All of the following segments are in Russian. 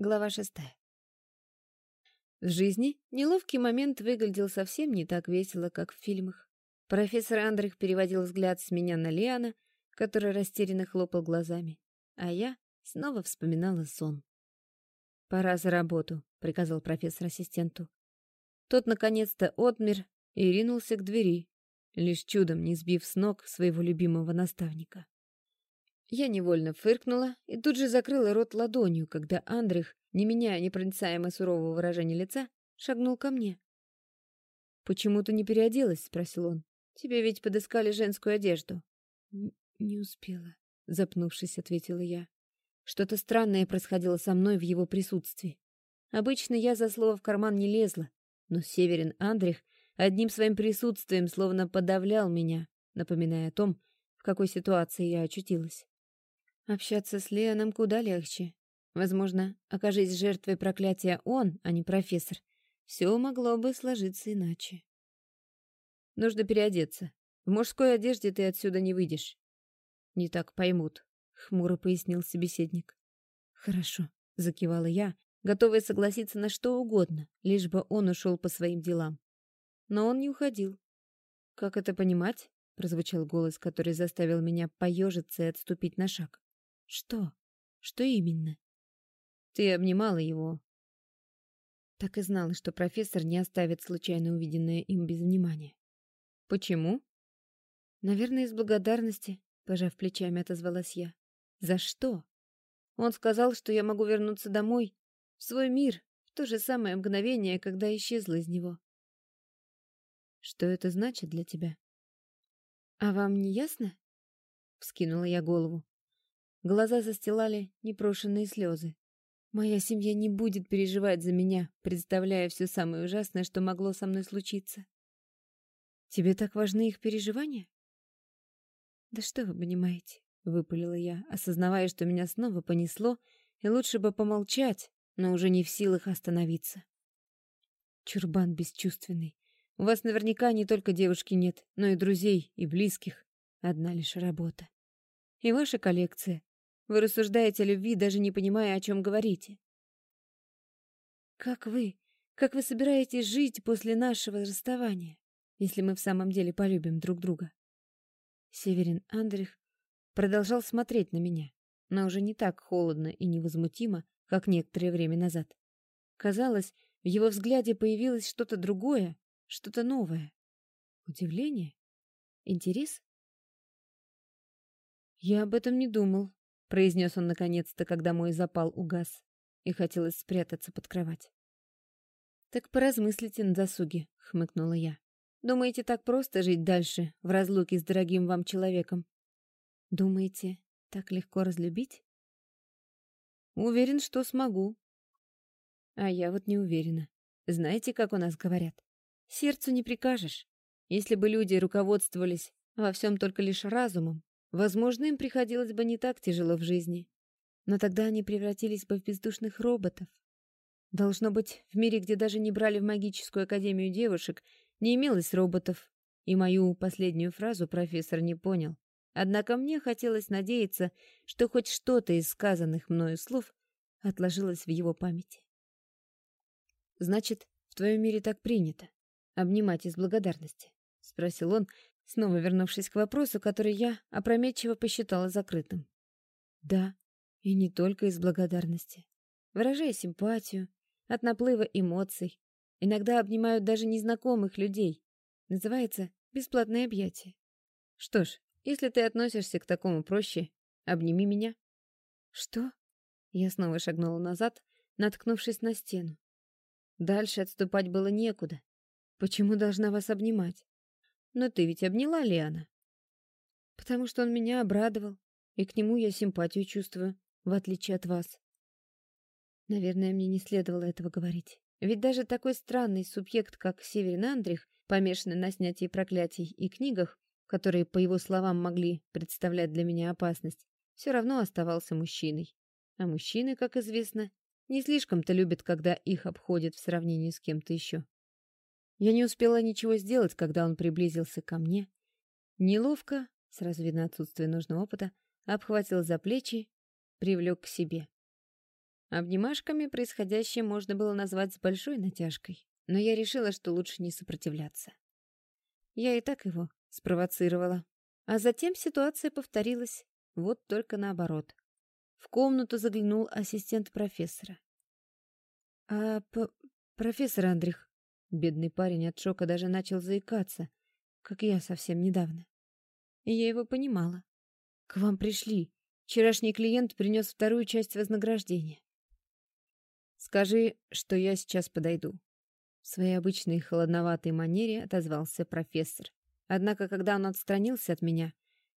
Глава шестая. В жизни неловкий момент выглядел совсем не так весело, как в фильмах. Профессор Андрих переводил взгляд с меня на Лиана, который растерянно хлопал глазами, а я снова вспоминала сон. «Пора за работу», — приказал профессор ассистенту. Тот наконец-то отмер и ринулся к двери, лишь чудом не сбив с ног своего любимого наставника. Я невольно фыркнула и тут же закрыла рот ладонью, когда Андрих, не меняя непроницаемо сурового выражения лица, шагнул ко мне. «Почему ты не переоделась?» — спросил он. «Тебе ведь подыскали женскую одежду». «Не успела», — запнувшись, ответила я. Что-то странное происходило со мной в его присутствии. Обычно я за слово в карман не лезла, но Северин Андрих одним своим присутствием словно подавлял меня, напоминая о том, в какой ситуации я очутилась. Общаться с Леоном куда легче. Возможно, окажись жертвой проклятия он, а не профессор, все могло бы сложиться иначе. Нужно переодеться. В мужской одежде ты отсюда не выйдешь. Не так поймут, хмуро пояснил собеседник. Хорошо, закивала я, готовая согласиться на что угодно, лишь бы он ушел по своим делам. Но он не уходил. Как это понимать? прозвучал голос, который заставил меня поежиться и отступить на шаг. Что? Что именно? Ты обнимала его. Так и знала, что профессор не оставит случайно увиденное им без внимания. Почему? Наверное, из благодарности, пожав плечами, отозвалась я. За что? Он сказал, что я могу вернуться домой, в свой мир, в то же самое мгновение, когда исчезла из него. Что это значит для тебя? А вам не ясно? Вскинула я голову. Глаза застилали непрошенные слезы. Моя семья не будет переживать за меня, представляя все самое ужасное, что могло со мной случиться. Тебе так важны их переживания? Да что вы понимаете, выпалила я, осознавая, что меня снова понесло, и лучше бы помолчать, но уже не в силах остановиться. Чурбан бесчувственный. У вас наверняка не только девушки нет, но и друзей, и близких. Одна лишь работа. И ваша коллекция. Вы рассуждаете о любви, даже не понимая, о чем говорите. Как вы? Как вы собираетесь жить после нашего расставания, если мы в самом деле полюбим друг друга? Северин Андрих продолжал смотреть на меня, но уже не так холодно и невозмутимо, как некоторое время назад. Казалось, в его взгляде появилось что-то другое, что-то новое. Удивление? Интерес? Я об этом не думал, произнес он наконец-то, когда мой запал угас, и хотелось спрятаться под кровать. Так поразмыслите на досуге, хмыкнула я. Думаете, так просто жить дальше в разлуке с дорогим вам человеком? Думаете, так легко разлюбить? Уверен, что смогу. А я вот не уверена. Знаете, как у нас говорят? Сердцу не прикажешь. Если бы люди руководствовались во всем только лишь разумом, Возможно, им приходилось бы не так тяжело в жизни, но тогда они превратились бы в бездушных роботов. Должно быть, в мире, где даже не брали в магическую академию девушек, не имелось роботов, и мою последнюю фразу профессор не понял. Однако мне хотелось надеяться, что хоть что-то из сказанных мною слов отложилось в его памяти. «Значит, в твоем мире так принято — обнимать из благодарности?» — спросил он, снова вернувшись к вопросу, который я опрометчиво посчитала закрытым. Да, и не только из благодарности. Выражая симпатию, от наплыва эмоций, иногда обнимают даже незнакомых людей. Называется бесплатное объятие. Что ж, если ты относишься к такому проще, обними меня. Что? Я снова шагнула назад, наткнувшись на стену. Дальше отступать было некуда. Почему должна вас обнимать? Но ты ведь обняла Лиана. Потому что он меня обрадовал, и к нему я симпатию чувствую, в отличие от вас. Наверное, мне не следовало этого говорить. Ведь даже такой странный субъект, как Северин Андрих, помешанный на снятии проклятий и книгах, которые, по его словам, могли представлять для меня опасность, все равно оставался мужчиной. А мужчины, как известно, не слишком-то любят, когда их обходят в сравнении с кем-то еще. Я не успела ничего сделать, когда он приблизился ко мне. Неловко, сразу видно отсутствие нужного опыта, обхватил за плечи, привлек к себе. Обнимашками происходящее можно было назвать с большой натяжкой, но я решила, что лучше не сопротивляться. Я и так его спровоцировала. А затем ситуация повторилась, вот только наоборот. В комнату заглянул ассистент профессора. «А, профессор Андрих...» Бедный парень от шока даже начал заикаться, как я совсем недавно. Я его понимала. «К вам пришли. Вчерашний клиент принес вторую часть вознаграждения». «Скажи, что я сейчас подойду». В своей обычной холодноватой манере отозвался профессор. Однако, когда он отстранился от меня,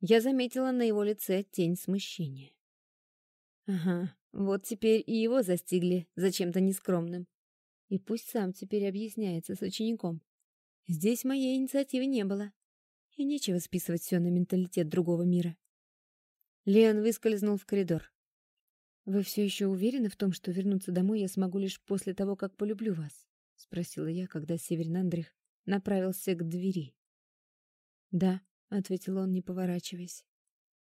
я заметила на его лице тень смущения. Ага, вот теперь и его застигли за чем-то нескромным. И пусть сам теперь объясняется с учеником. Здесь моей инициативы не было. И нечего списывать все на менталитет другого мира. Леон выскользнул в коридор. «Вы все еще уверены в том, что вернуться домой я смогу лишь после того, как полюблю вас?» — спросила я, когда Северин Андрих направился к двери. «Да», — ответил он, не поворачиваясь.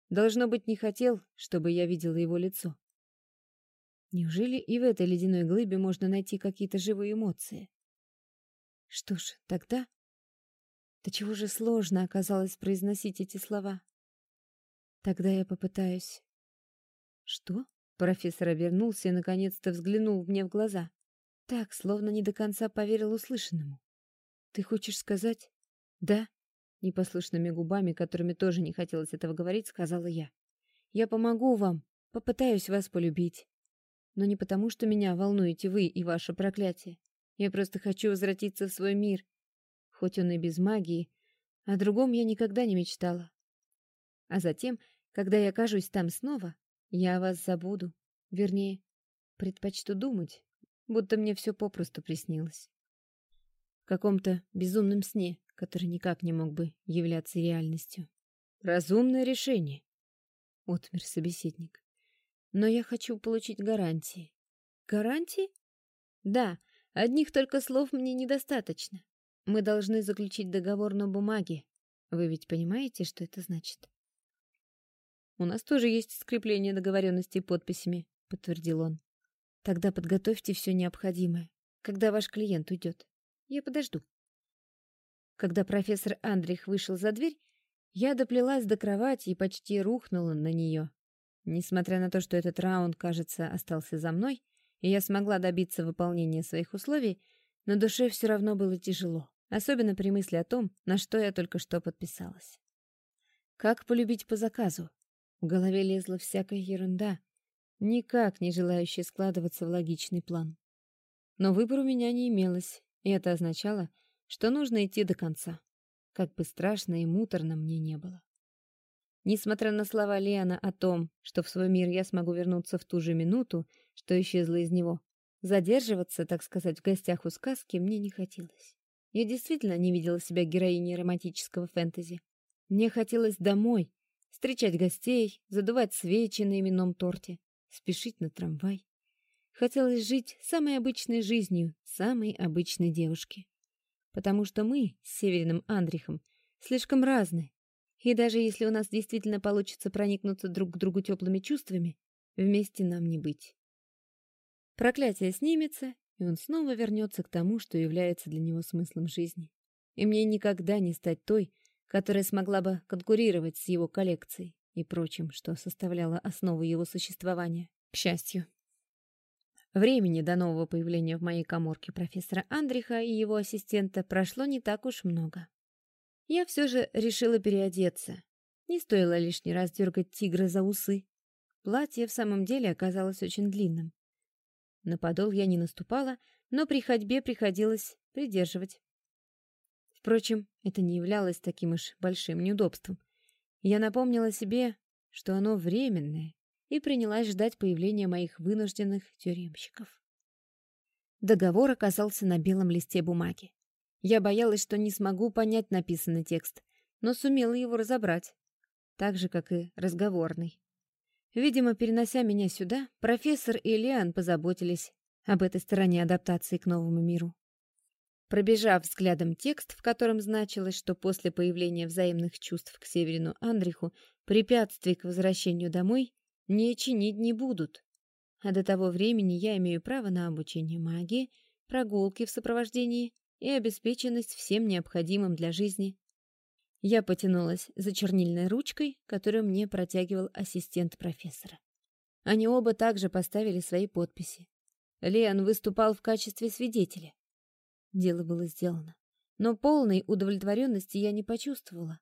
«Должно быть, не хотел, чтобы я видела его лицо». Неужели и в этой ледяной глыбе можно найти какие-то живые эмоции? Что ж, тогда... Да чего же сложно оказалось произносить эти слова? Тогда я попытаюсь... Что? Профессор обернулся и наконец-то взглянул мне в глаза. Так, словно не до конца поверил услышанному. Ты хочешь сказать? Да? Непослушными губами, которыми тоже не хотелось этого говорить, сказала я. Я помогу вам, попытаюсь вас полюбить. Но не потому, что меня волнуете вы и ваше проклятие. Я просто хочу возвратиться в свой мир, хоть он и без магии, о другом я никогда не мечтала. А затем, когда я окажусь там снова, я вас забуду. Вернее, предпочту думать, будто мне все попросту приснилось. В каком-то безумном сне, который никак не мог бы являться реальностью. Разумное решение, — отмер собеседник. Но я хочу получить гарантии. Гарантии? Да, одних только слов мне недостаточно. Мы должны заключить договор на бумаге. Вы ведь понимаете, что это значит? У нас тоже есть скрепление договоренности подписями, подтвердил он. Тогда подготовьте все необходимое, когда ваш клиент уйдет. Я подожду. Когда профессор Андрих вышел за дверь, я доплелась до кровати и почти рухнула на нее. Несмотря на то, что этот раунд, кажется, остался за мной, и я смогла добиться выполнения своих условий, на душе все равно было тяжело, особенно при мысли о том, на что я только что подписалась. Как полюбить по заказу? В голове лезла всякая ерунда, никак не желающая складываться в логичный план. Но выбора у меня не имелось, и это означало, что нужно идти до конца, как бы страшно и муторно мне не было. Несмотря на слова Леона о том, что в свой мир я смогу вернуться в ту же минуту, что исчезла из него, задерживаться, так сказать, в гостях у сказки мне не хотелось. Я действительно не видела себя героиней романтического фэнтези. Мне хотелось домой, встречать гостей, задувать свечи на именном торте, спешить на трамвай. Хотелось жить самой обычной жизнью самой обычной девушки. Потому что мы с Севериным Андрихом слишком разные, и даже если у нас действительно получится проникнуться друг к другу теплыми чувствами, вместе нам не быть. Проклятие снимется, и он снова вернется к тому, что является для него смыслом жизни. И мне никогда не стать той, которая смогла бы конкурировать с его коллекцией и прочим, что составляло основу его существования, к счастью. Времени до нового появления в моей коморке профессора Андриха и его ассистента прошло не так уж много. Я все же решила переодеться. Не стоило лишний раз дергать тигра за усы. Платье в самом деле оказалось очень длинным. На подол я не наступала, но при ходьбе приходилось придерживать. Впрочем, это не являлось таким уж большим неудобством. Я напомнила себе, что оно временное, и принялась ждать появления моих вынужденных тюремщиков. Договор оказался на белом листе бумаги. Я боялась, что не смогу понять написанный текст, но сумела его разобрать, так же, как и разговорный. Видимо, перенося меня сюда, профессор и Лиан позаботились об этой стороне адаптации к новому миру. Пробежав взглядом текст, в котором значилось, что после появления взаимных чувств к Северину Андриху препятствий к возвращению домой не чинить не будут. А до того времени я имею право на обучение магии, прогулки в сопровождении и обеспеченность всем необходимым для жизни. Я потянулась за чернильной ручкой, которую мне протягивал ассистент профессора. Они оба также поставили свои подписи. Леон выступал в качестве свидетеля. Дело было сделано. Но полной удовлетворенности я не почувствовала.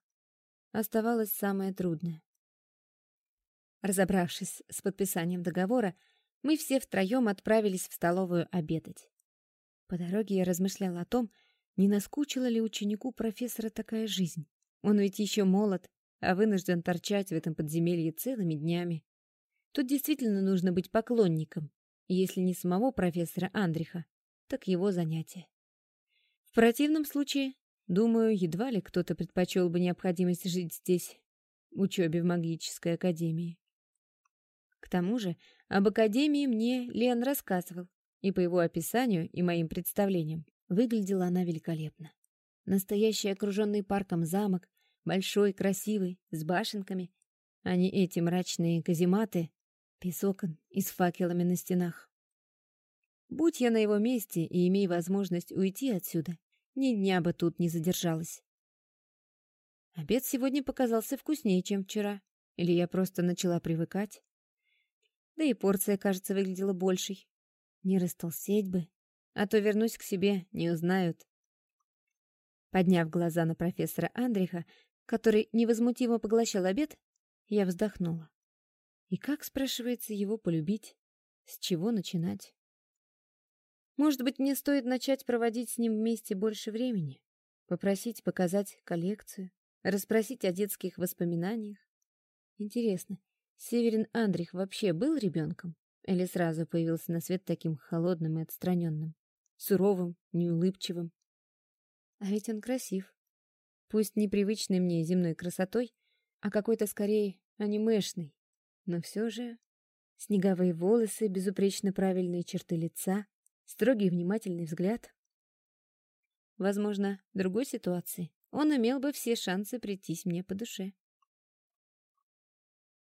Оставалось самое трудное. Разобравшись с подписанием договора, мы все втроем отправились в столовую обедать. По дороге я размышляла о том, не наскучила ли ученику профессора такая жизнь. Он ведь еще молод, а вынужден торчать в этом подземелье целыми днями. Тут действительно нужно быть поклонником, если не самого профессора Андриха, так его занятия. В противном случае, думаю, едва ли кто-то предпочел бы необходимость жить здесь, учебе в магической академии. К тому же, об академии мне Лен рассказывал, и по его описанию и моим представлениям выглядела она великолепно. Настоящий окруженный парком замок, большой, красивый, с башенками, а не эти мрачные казематы, песок и с факелами на стенах. Будь я на его месте и имей возможность уйти отсюда, ни дня бы тут не задержалась. Обед сегодня показался вкуснее, чем вчера. Или я просто начала привыкать. Да и порция, кажется, выглядела большей. Не растолстеть бы, а то вернусь к себе, не узнают. Подняв глаза на профессора Андриха, который невозмутимо поглощал обед, я вздохнула. И как, спрашивается, его полюбить? С чего начинать? Может быть, мне стоит начать проводить с ним вместе больше времени? Попросить показать коллекцию? Расспросить о детских воспоминаниях? Интересно, Северин Андрих вообще был ребенком? Или сразу появился на свет таким холодным и отстраненным? Суровым, неулыбчивым? А ведь он красив. Пусть непривычной мне земной красотой, а какой-то скорее анимешный. Но все же снеговые волосы, безупречно правильные черты лица, строгий внимательный взгляд. Возможно, в другой ситуации он имел бы все шансы прийтись мне по душе.